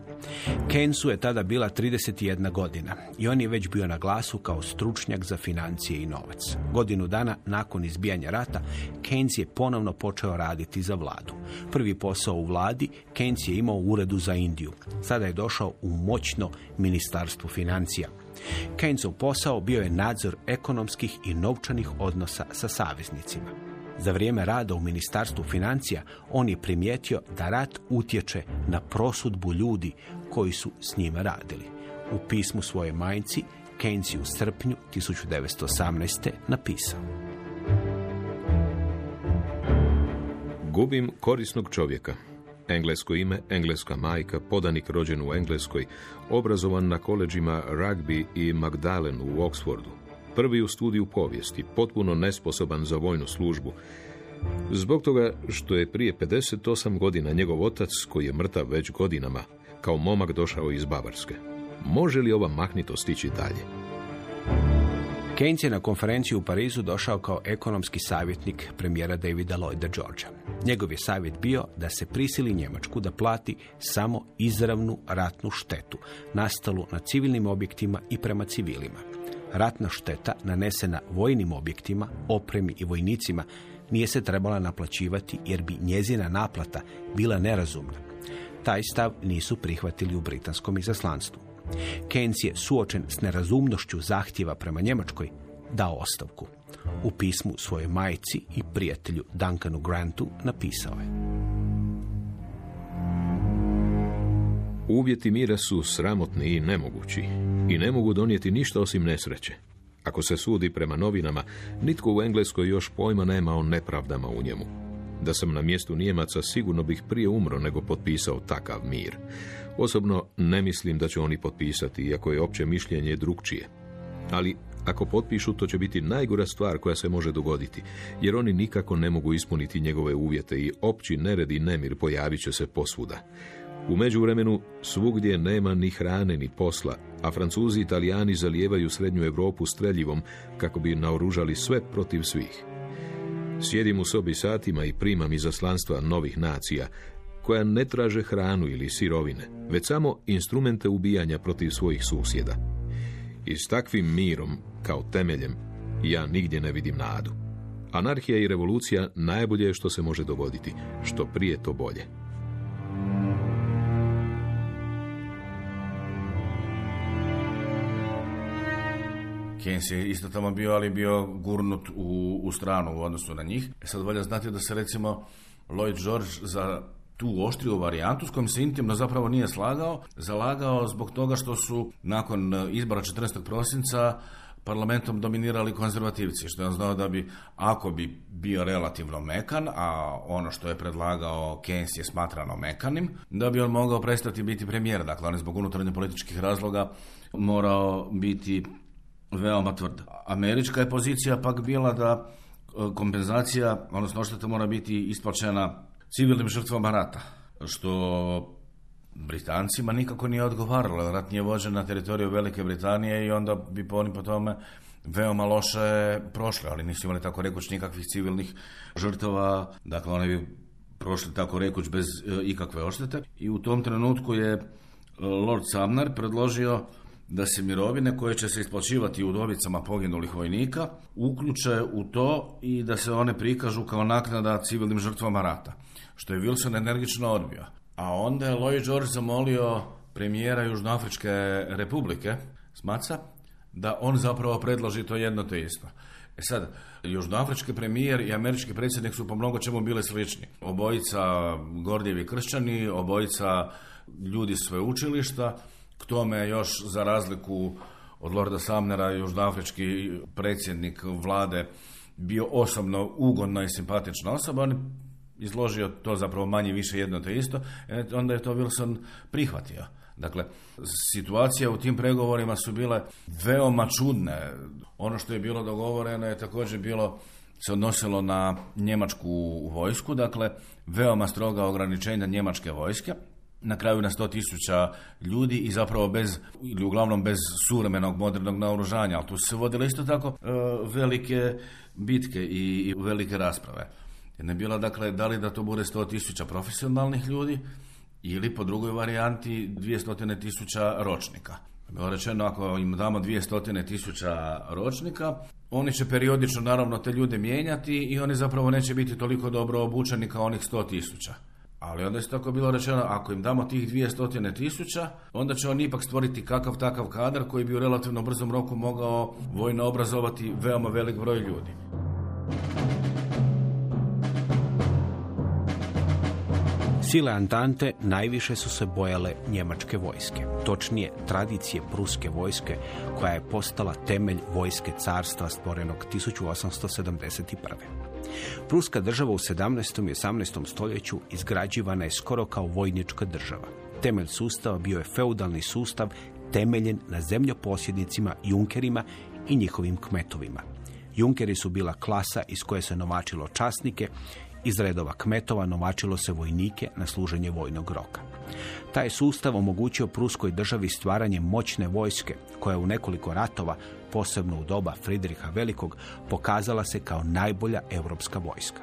Keynesu je tada bila 31 godina i on je već bio na glasu kao stručnjak za financije i novac. Godinu dana nakon izbijanja rata, Keynes je ponovno počeo raditi za vladu. Prvi posao u vladi Keynes je imao uredu za Indiju. Sada je došao u moćno ministarstvo financija. Keynesov posao bio je nadzor ekonomskih i novčanih odnosa sa saveznicima. Za vrijeme rada u Ministarstvu financija on je primijetio da rat utječe na prosudbu ljudi koji su s njima radili. U pismu svoje majci Keynes u srpnju 1918. napisao. Gubim korisnog čovjeka. Englesko ime, engleska majka, podanik rođen u Engleskoj, obrazovan na koleđima Rugby i Magdalen u Oxfordu prvi u studiju povijesti, potpuno nesposoban za vojnu službu, zbog toga što je prije 58 godina njegov otac, koji je mrtav već godinama, kao momak došao iz Bavarske. Može li ova mahnito stići dalje? Keynes je na konferenciju u Parizu došao kao ekonomski savjetnik premijera Davida Lloyda Georgea. Njegov je savjet bio da se prisili Njemačku da plati samo izravnu ratnu štetu, nastalu na civilnim objektima i prema civilima ratna šteta nanesena vojnim objektima, opremi i vojnicima nije se trebala naplaćivati jer bi njezina naplata bila nerazumna. Taj stav nisu prihvatili u britanskom izaslanstvu. Keynes je suočen s nerazumnošću zahtjeva prema Njemačkoj dao ostavku. U pismu svojoj majci i prijatelju Duncanu Grantu napisao je. Uvjeti mira su sramotni i nemogući i ne mogu donijeti ništa osim nesreće. Ako se sudi prema novinama, nitko u Engleskoj još pojma nema o nepravdama u njemu. Da sam na mjestu Nijemaca sigurno bih prije umro nego potpisao takav mir. Osobno ne mislim da će oni potpisati, iako je opće mišljenje drugčije. Ali ako potpišu, to će biti najgora stvar koja se može dogoditi, jer oni nikako ne mogu ispuniti njegove uvjete i opći nered i nemir pojavit će se posvuda. U međuvremenu svugdje nema ni hrane ni posla, a Francuzi i Italijani zalijevaju srednju Europu streljivom kako bi naoružali sve protiv svih. Sjedim u sobi satima i primam izaslanstva novih nacija, koja ne traže hranu ili sirovine, već samo instrumente ubijanja protiv svojih susjeda. I s takvim mirom, kao temeljem, ja nigdje ne vidim nadu. Anarhija i revolucija najbolje je što se može dogoditi, što prije to bolje. Keynes je isto tamo bio, ali bio gurnut u, u stranu u odnosu na njih. E sad valja znati da se recimo Lloyd George za tu oštriju varijantu s kojom se intimno zapravo nije slagao, zalagao zbog toga što su nakon izbora 14. prosinca parlamentom dominirali konzervativci, što je on znao da bi, ako bi bio relativno mekan, a ono što je predlagao Keynes je smatrano mekanim, da bi on mogao prestati biti premijer. Dakle, on je zbog unutarnje političkih razloga morao biti veoma tvrd. Američka je pozicija pak bila da e, kompenzacija, odnosno odšteta mora biti isplaćena civilnim žrtvama rata, što Britancima nikako nije odgovaralo. Rat nije vođen na teritoriju Velike Britanije i onda bi oni po tome veoma loše prošli, ali nisu imali tako rekuć nikakvih civilnih žrtava, dakle oni bi prošli tako rekuć bez e, ikakve oštete. I u tom trenutku je e, Lord Sumner predložio da se mirovine koje će se isplaćivati u dobicama poginulih vojnika uključe u to i da se one prikažu kao naknada civilnim žrtvama rata, što je Wilson energično odbio. A onda je Lloyd George zamolio premijera Južnoafričke republike, Smaca, da on zapravo predloži to jedno te isto. E sad, južnoafrički premijer i američki predsjednik su po mnogo čemu bile slični. Obojica Gordijevi kršćani, obojica ljudi sveučilišta, k tome još za razliku od Lorda Samnera, južnoafrički predsjednik vlade bio osobno ugodna i simpatična osoba, on izložio to zapravo manje više jedno te isto, e, onda je to Wilson prihvatio. Dakle, situacija u tim pregovorima su bile veoma čudne. Ono što je bilo dogovoreno je također bilo se odnosilo na njemačku vojsku, dakle, veoma stroga ograničenja njemačke vojske, na kraju na 100 tisuća ljudi i zapravo bez, ili uglavnom bez suvremenog modernog naoružanja, ali tu su se vodile isto tako e, velike bitke i, i velike rasprave. Jedna je bila, dakle, da li da to bude 100 tisuća profesionalnih ljudi ili po drugoj varijanti 200 tisuća ročnika. Bilo rečeno, ako im damo 200 tisuća ročnika, oni će periodično naravno te ljude mijenjati i oni zapravo neće biti toliko dobro obučeni kao onih 100 tisuća. Ali onda je tako bilo rečeno, ako im damo tih 200 tisuća, onda će on ipak stvoriti kakav takav kadar koji bi u relativno brzom roku mogao vojno obrazovati veoma velik broj ljudi. Sile Antante najviše su se bojale njemačke vojske, točnije tradicije pruske vojske koja je postala temelj vojske carstva stvorenog 1871. Pruska država u 17. i 18. stoljeću izgrađivana je skoro kao vojnička država. Temelj sustava bio je feudalni sustav temeljen na zemljoposjednicima, junkerima i njihovim kmetovima. Junkeri su bila klasa iz koje se novačilo časnike iz redova kmetova novačilo se vojnike na služenje vojnog roka. Taj sustav omogućio pruskoj državi stvaranje moćne vojske, koja u nekoliko ratova, posebno u doba Fridriha Velikog, pokazala se kao najbolja europska vojska.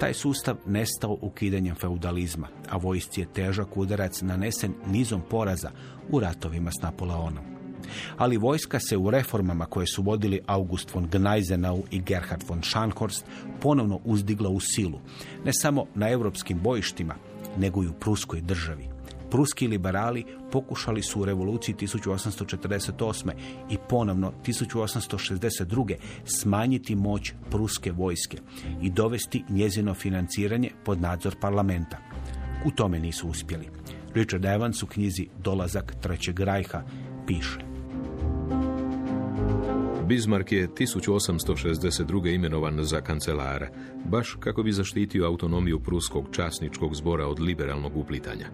Taj sustav nestao ukidanjem feudalizma, a vojsci je težak udarac nanesen nizom poraza u ratovima s Napoleonom ali vojska se u reformama koje su vodili August von Gneisenau i Gerhard von Scharnhorst ponovno uzdigla u silu, ne samo na europskim bojištima, nego i u pruskoj državi. Pruski liberali pokušali su u revoluciji 1848. i ponovno 1862. smanjiti moć pruske vojske i dovesti njezino financiranje pod nadzor parlamenta. U tome nisu uspjeli. Richard Evans u knjizi Dolazak Trećeg rajha piše. Bismarck je 1862. imenovan za kancelara, baš kako bi zaštitio autonomiju pruskog časničkog zbora od liberalnog uplitanja.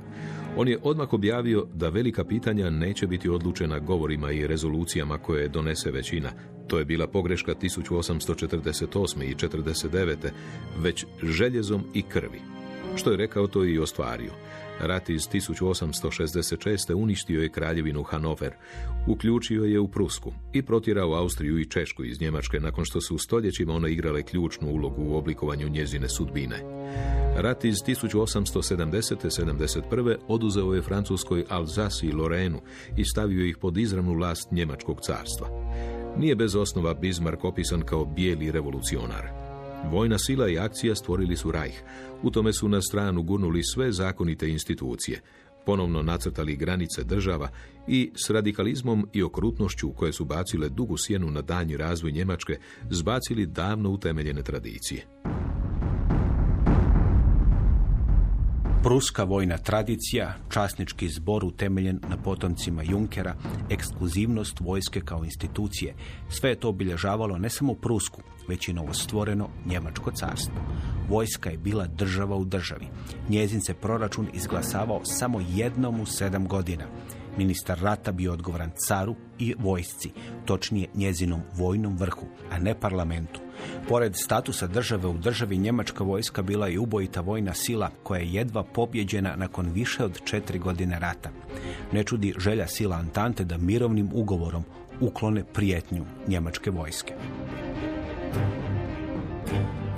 On je odmah objavio da velika pitanja neće biti odlučena govorima i rezolucijama koje donese većina. To je bila pogreška 1848. i 49. već željezom i krvi. Što je rekao, to i ostvario. Rat iz 1866. uništio je kraljevinu Hanover, uključio je u Prusku i protjerao Austriju i Češku iz Njemačke nakon što su stoljećima one igrale ključnu ulogu u oblikovanju njezine sudbine. Rat iz 1870. 71. oduzeo je Francuskoj Alzasi i Lorenu i stavio ih pod izravnu vlast Njemačkog carstva. Nije bez osnova Bismarck opisan kao bijeli revolucionar. Vojna sila i akcija stvorili su rajh. U tome su na stranu gurnuli sve zakonite institucije, ponovno nacrtali granice država i s radikalizmom i okrutnošću koje su bacile dugu sjenu na danji razvoj Njemačke, zbacili davno utemeljene tradicije. Pruska vojna tradicija, časnički zbor utemeljen na potomcima Junkera, ekskluzivnost vojske kao institucije, sve je to obilježavalo ne samo Prusku, već i novostvoreno Njemačko carstvo. Vojska je bila država u državi. Njezin se proračun izglasavao samo jednom u sedam godina. Ministar rata bio odgovoran caru i vojsci, točnije njezinom vojnom vrhu, a ne parlamentu. Pored statusa države u državi, njemačka vojska bila je ubojita vojna sila koja je jedva pobjeđena nakon više od četiri godine rata. Ne čudi želja sila Antante da mirovnim ugovorom uklone prijetnju njemačke vojske.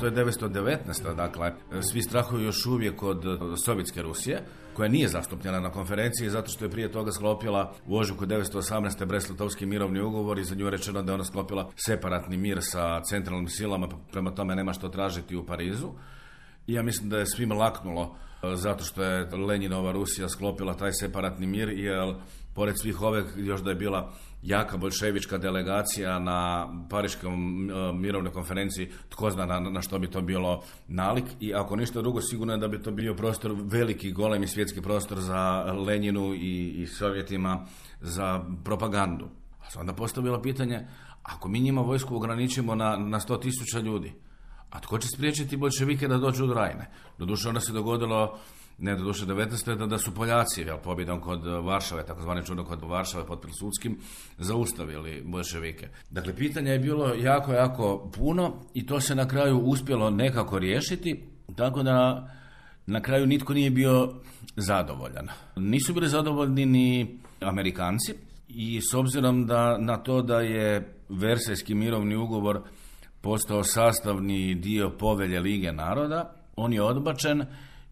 To je 919. Dakle, svi strahuju još uvijek od Sovjetske Rusije, koja nije zastupljena na konferenciji zato što je prije toga sklopila u ožujku 918. Bresletovski mirovni ugovor i za nju je rečeno da je ona sklopila separatni mir sa centralnim silama, pa prema tome nema što tražiti u Parizu. I ja mislim da je svima laknulo e, zato što je Lenjinova Rusija sklopila taj separatni mir, jer pored svih ove, još da je bila jaka bolševička delegacija na Pariškom e, mirovnoj konferenciji, tko zna na, na, što bi to bilo nalik i ako ništa drugo sigurno je da bi to bio prostor, veliki golemi svjetski prostor za Lenjinu i, i Sovjetima za propagandu. A se onda postavilo pitanje, ako mi njima vojsku ograničimo na, na 100 tisuća ljudi, a tko će spriječiti bolševike da dođu do Rajne? Doduše onda se dogodilo ne do duše 19. Da, su Poljaci jel, pobjedom kod Varšave, takozvani čudo kod Varšave pod Pilsudskim, zaustavili bolševike. Dakle, pitanja je bilo jako, jako puno i to se na kraju uspjelo nekako riješiti, tako da na kraju nitko nije bio zadovoljan. Nisu bili zadovoljni ni Amerikanci i s obzirom da na to da je Versajski mirovni ugovor postao sastavni dio povelje Lige naroda, on je odbačen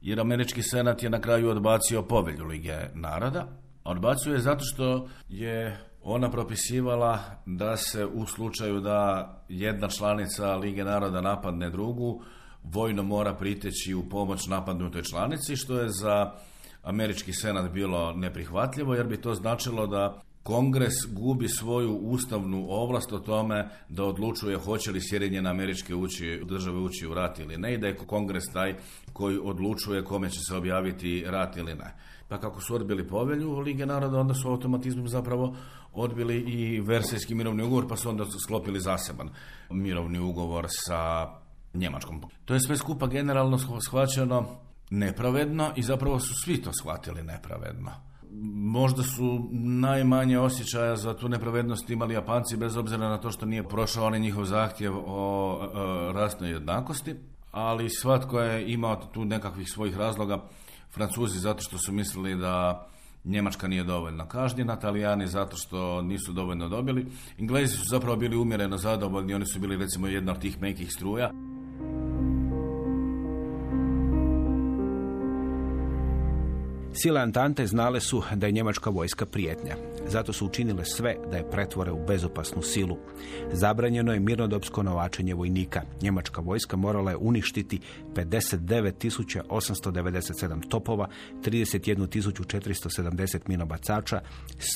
jer američki senat je na kraju odbacio povelju Lige naroda. Odbacio je zato što je ona propisivala da se u slučaju da jedna članica Lige naroda napadne drugu, vojno mora priteći u pomoć napadnutoj članici, što je za američki senat bilo neprihvatljivo, jer bi to značilo da Kongres gubi svoju ustavnu ovlast o tome da odlučuje hoće li Sjedinjene američke ući, države ući u rat ili ne i da je Kongres taj koji odlučuje kome će se objaviti rat ili ne. Pa kako su odbili povelju Lige naroda, onda su automatizmom zapravo odbili i Versajski mirovni ugovor, pa su onda sklopili zaseban mirovni ugovor sa Njemačkom. To je sve skupa generalno shvaćeno nepravedno i zapravo su svi to shvatili nepravedno možda su najmanje osjećaja za tu nepravednost imali Japanci bez obzira na to što nije prošao onaj njihov zahtjev o rasnoj jednakosti, ali svatko je imao tu nekakvih svojih razloga. Francuzi zato što su mislili da Njemačka nije dovoljno kažnjena, Talijani zato što nisu dovoljno dobili. Englezi su zapravo bili umjereno zadovoljni, oni su bili recimo jedna od tih mekih struja. Sile Antante znale su da je njemačka vojska prijetnja. Zato su učinile sve da je pretvore u bezopasnu silu. Zabranjeno je mirnodopsko novačenje vojnika. Njemačka vojska morala je uništiti 59.897 topova, 31.470 minobacača,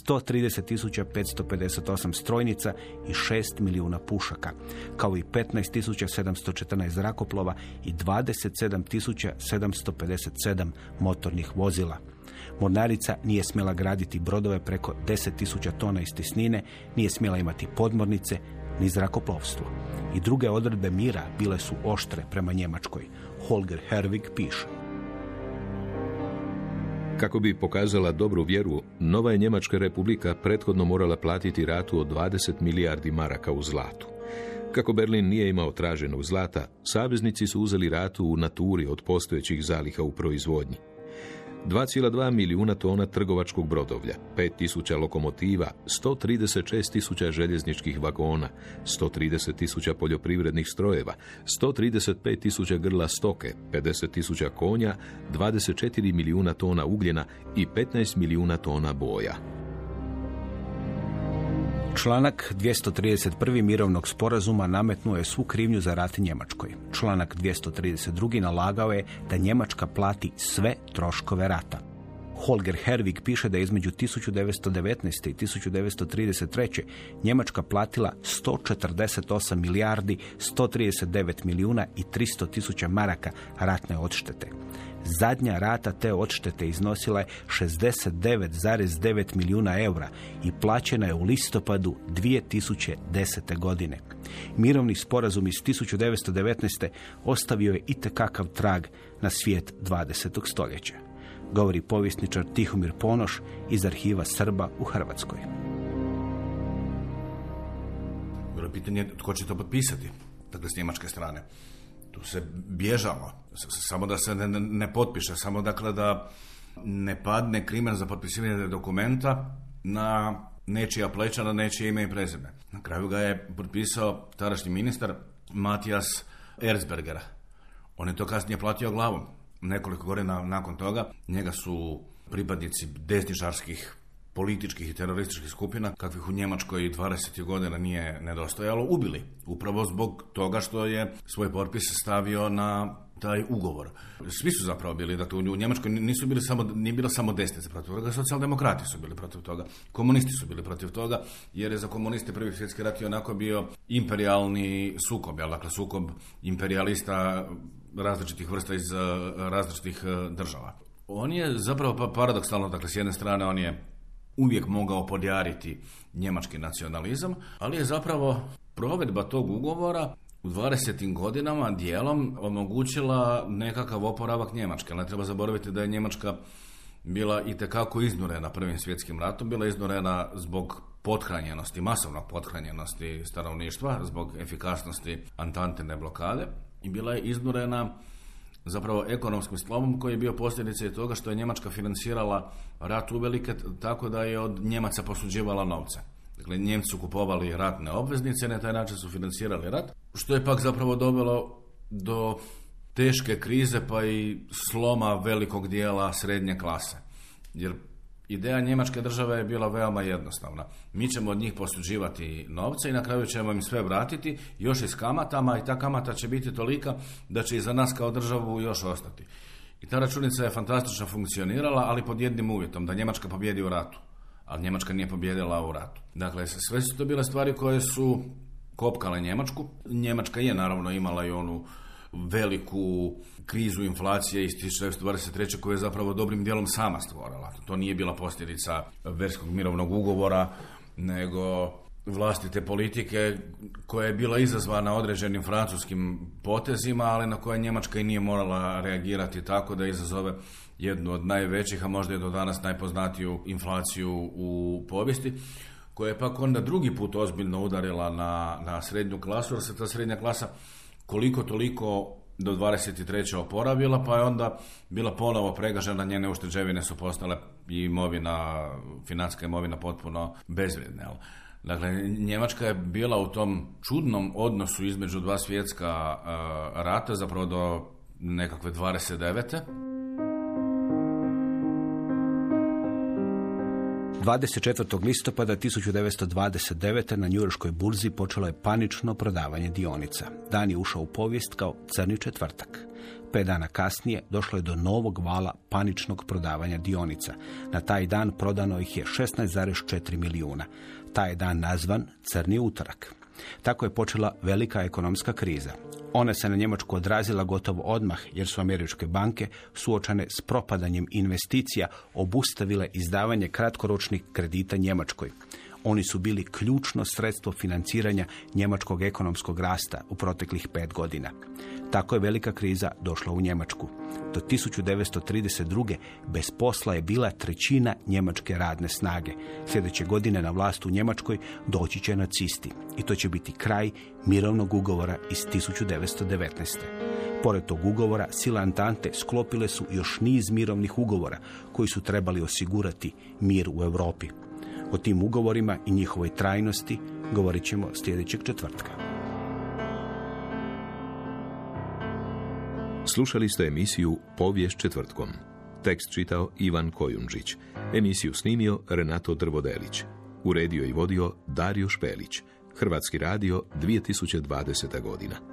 130.558 strojnica i 6 milijuna pušaka, kao i 15.714 zrakoplova i 27.757 motornih vozila. Mornarica nije smjela graditi brodove preko 10.000 tona istisnine, nije smjela imati podmornice, ni zrakoplovstvo. I druge odredbe mira bile su oštre prema Njemačkoj. Holger Herwig piše. Kako bi pokazala dobru vjeru, Nova je Njemačka republika prethodno morala platiti ratu od 20 milijardi maraka u zlatu. Kako Berlin nije imao traženog zlata, saveznici su uzeli ratu u naturi od postojećih zaliha u proizvodnji. 2,2 milijuna tona trgovačkog brodovlja, 5000 lokomotiva, 136 tisuća željezničkih vagona, 130 tisuća poljoprivrednih strojeva, 135 tisuća grla stoke, 50 tisuća konja, 24 milijuna tona ugljena i 15 milijuna tona boja. Članak 231. mirovnog sporazuma nametnuo je svu krivnju za rat Njemačkoj. Članak 232. nalagao je da Njemačka plati sve troškove rata. Holger Herwig piše da je između 1919. i 1933. Njemačka platila 148 milijardi 139 milijuna i 300 tisuća maraka ratne odštete. Zadnja rata te odštete iznosila je 69,9 milijuna eura i plaćena je u listopadu 2010. godine. Mirovni sporazum iz 1919. ostavio je itekakav trag na svijet 20. stoljeća. Govori povjesničar Tihomir Ponoš iz arhiva Srba u Hrvatskoj. Bilo je pitanje tko će to potpisati, dakle s njemačke strane. Tu se bježalo, samo da se ne- ne potpiše, samo dakle da ne padne krimen za potpisivanje dokumenta na nečija pleća, na nečije ime i prezime. Na kraju ga je potpisao tadašnji ministar Matijas Erzberger. On je to kasnije platio glavom. Nekoliko godina nakon toga njega su pripadnici desničarskih političkih i terorističkih skupina, kakvih u Njemačkoj 20. godina nije nedostojalo, ubili. Upravo zbog toga što je svoj potpis stavio na taj ugovor. Svi su zapravo bili, dakle u Njemačkoj nisu bili samo, nije bilo samo desnice protiv toga, socijaldemokrati su bili protiv toga, komunisti su bili protiv toga, jer je za komuniste prvi svjetski rat i onako bio imperialni sukob, jel, dakle sukob imperialista različitih vrsta iz eh, različitih eh, država. On je zapravo pa paradoksalno, dakle s jedne strane on je uvijek mogao podjariti njemački nacionalizam, ali je zapravo provedba tog ugovora u 20. godinama dijelom omogućila nekakav oporavak Njemačke. Ne treba zaboraviti da je Njemačka bila i tekako iznurena prvim svjetskim ratom, bila iznurena zbog pothranjenosti, masovnog pothranjenosti stanovništva, zbog efikasnosti antantene blokade i bila je iznurena zapravo ekonomskim slomom koji je bio posljedica toga što je Njemačka financirala rat uvelike t- tako da je od Njemaca posuđivala novce. Dakle, Njemci su kupovali ratne obveznice, na taj način su financirali rat, što je pak zapravo dovelo do teške krize pa i sloma velikog dijela srednje klase. Jer ideja njemačke države je bila veoma jednostavna. Mi ćemo od njih posuđivati novce i na kraju ćemo im sve vratiti, još i s kamatama i ta kamata će biti tolika da će i za nas kao državu još ostati. I ta računica je fantastično funkcionirala, ali pod jednim uvjetom, da Njemačka pobjedi u ratu. Ali Njemačka nije pobjedila u ratu. Dakle, sve su to bile stvari koje su kopkale Njemačku. Njemačka je naravno imala i onu veliku krizu inflacije iz 1923. koju je zapravo dobrim dijelom sama stvorila. To nije bila posljedica verskog mirovnog ugovora, nego vlastite politike koja je bila izazvana određenim francuskim potezima, ali na koje Njemačka i nije morala reagirati tako da izazove jednu od najvećih, a možda i do danas najpoznatiju inflaciju u povijesti koja je pak onda drugi put ozbiljno udarila na, na srednju klasu, jer se ta srednja klasa koliko toliko do 23. oporavila, pa je onda bila ponovo pregažena, njene ušteđevine su postale i imovina, financijska imovina potpuno bezvrijedna. Dakle, Njemačka je bila u tom čudnom odnosu između dva svjetska eh, rata, zapravo do nekakve 29. 24. listopada 1929. na njujorškoj burzi počelo je panično prodavanje dionica. Dan je ušao u povijest kao crni četvrtak. Pet dana kasnije došlo je do novog vala paničnog prodavanja dionica. Na taj dan prodano ih je 16,4 milijuna. Taj dan nazvan crni utorak. Tako je počela velika ekonomska kriza. Ona se na Njemačku odrazila gotovo odmah jer su američke banke suočane s propadanjem investicija obustavile izdavanje kratkoročnih kredita Njemačkoj. Oni su bili ključno sredstvo financiranja njemačkog ekonomskog rasta u proteklih pet godina. Tako je velika kriza došla u Njemačku. Do 1932. bez posla je bila trećina njemačke radne snage. Sljedeće godine na vlast u Njemačkoj doći će nacisti. I to će biti kraj mirovnog ugovora iz 1919. Pored tog ugovora, sile Antante sklopile su još niz mirovnih ugovora koji su trebali osigurati mir u Europi. O tim ugovorima i njihovoj trajnosti govorit ćemo sljedećeg četvrtka. Slušali ste emisiju Povijest četvrtkom. Tekst čitao Ivan Kojundžić. Emisiju snimio Renato Drvodelić. Uredio i vodio Dario Špelić. Hrvatski radio 2020. godina.